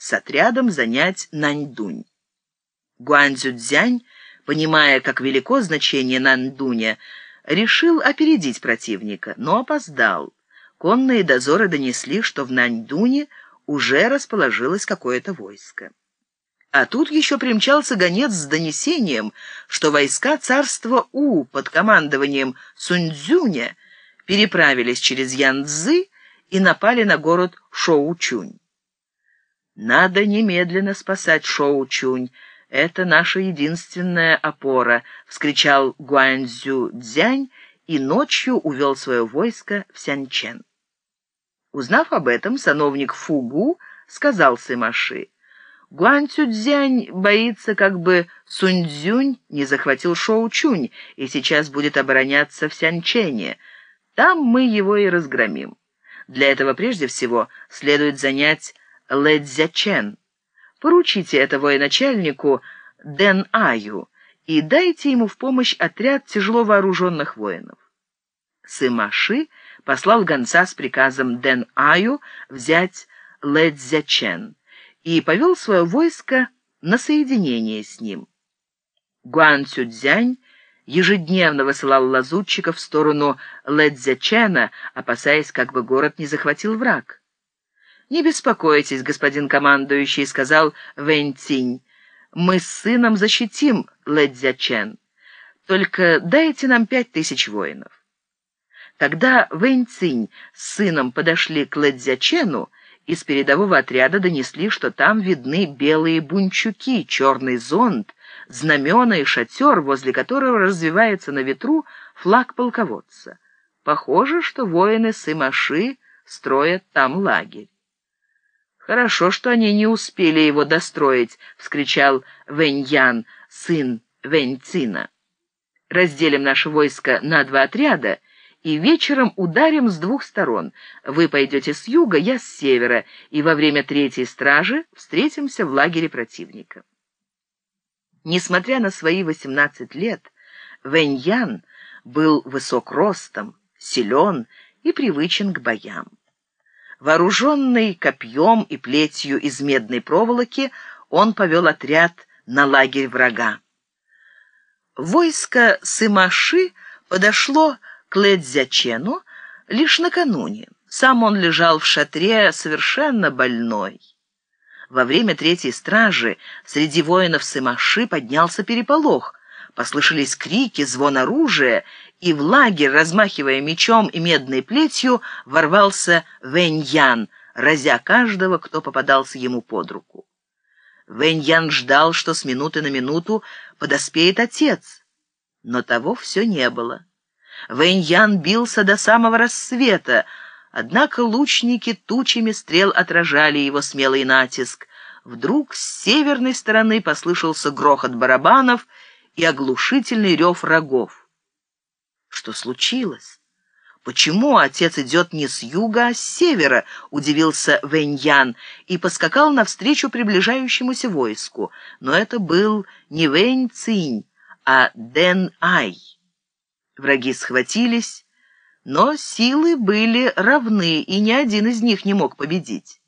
с отрядом занять Наньдунь. Гуанзюцзянь, понимая, как велико значение Наньдуня, решил опередить противника, но опоздал. Конные дозоры донесли, что в Наньдуне уже расположилось какое-то войско. А тут еще примчался гонец с донесением, что войска царства У под командованием Суньцзюня переправились через Янцзы и напали на город Шоучунь. «Надо немедленно спасать Шоучунь. Это наша единственная опора», — вскричал Гуаньцзю Дзянь и ночью увел свое войско в Сянчен. Узнав об этом, сановник Фугу сказал Сымаши, Гуань Цюцзянь боится, как бы Суньцзюнь не захватил Шоучунь и сейчас будет обороняться в Сянчене. Там мы его и разгромим. Для этого прежде всего следует занять Лэцзячен. Поручите это военачальнику Дэн Аю и дайте ему в помощь отряд тяжело вооруженных воинов. Сымаши послал гонца с приказом Дэн Аю взять Лэцзячен и повел свое войско на соединение с ним. Гуан Цюцзянь ежедневно высылал лазутчиков в сторону Лэцзячена, опасаясь, как бы город не захватил враг. «Не беспокойтесь, господин командующий», — сказал Вэнь Цинь. «Мы с сыном защитим Лэцзячен. Только дайте нам пять тысяч воинов». Когда Вэнь Цинь с сыном подошли к Лэцзячену, из передового отряда донесли, что там видны белые бунчуки, черный зонт, знамена и шатер, возле которого развивается на ветру флаг полководца. Похоже, что воины Сымаши строят там лагерь. «Хорошо, что они не успели его достроить», — вскричал Вэньян, сын Вэньцина. «Разделим наше войско на два отряда и вечером ударим с двух сторон. Вы пойдете с юга, я с севера, и во время третьей стражи встретимся в лагере противника. Несмотря на свои 18 лет, Вэньян был высок ростом, силен и привычен к боям. Вооруженный копьем и плетью из медной проволоки, он повел отряд на лагерь врага. Войско Сымаши подошло к Лэдзячену лишь накануне. Сам он лежал в шатре совершенно больной. Во время третьей стражи среди воинов Сымаши поднялся переполох. Послышались крики, звон оружия, и в лагерь, размахивая мечом и медной плетью, ворвался Вэньян, разя каждого, кто попадался ему под руку. Вэньян ждал, что с минуты на минуту подоспеет отец, но того все не было. Вэньян бился до самого рассвета, однако лучники тучами стрел отражали его смелый натиск. Вдруг с северной стороны послышался грохот барабанов и оглушительный рев рогов. Что случилось? «Почему отец идет не с юга, а с севера?» — удивился Вэньян и поскакал навстречу приближающемуся войску. Но это был не Вэнь Цинь, а Дэн Ай. Враги схватились, но силы были равны, и ни один из них не мог победить.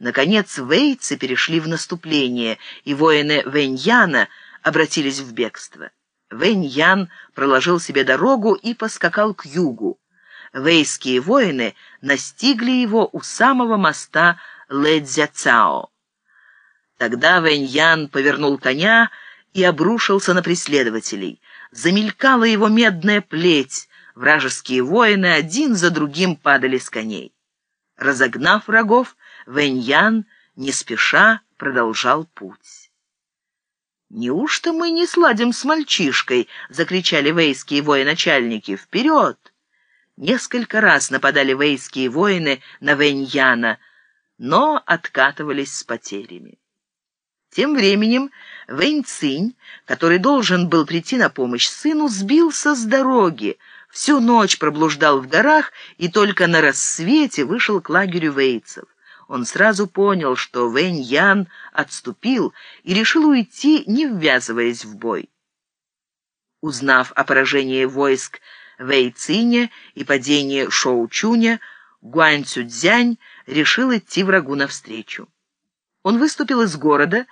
Наконец вейцы перешли в наступление, и воины Вэньяна обратились в бегство. Вэньян проложил себе дорогу и поскакал к югу. Вейские воины настигли его у самого моста Лэдзяцао. Тогда Вэньян повернул коня и обрушился на преследователей замелькала его медная плеть, вражеские воины один за другим падали с коней. Разогнав врагов, Вэньян не спеша продолжал путь. «Неужто мы не сладим с мальчишкой?» — закричали вейские военачальники. «Вперед!» Несколько раз нападали вейские воины на Вэньяна, но откатывались с потерями. Тем временем Вэнь Цинь, который должен был прийти на помощь сыну, сбился с дороги, всю ночь проблуждал в горах и только на рассвете вышел к лагерю вейцев. Он сразу понял, что Вэнь Ян отступил и решил уйти, не ввязываясь в бой. Узнав о поражении войск Вэй Циня и падении Шоу Чуня, Гуань Цюцзянь решил идти врагу навстречу. Он выступил из города,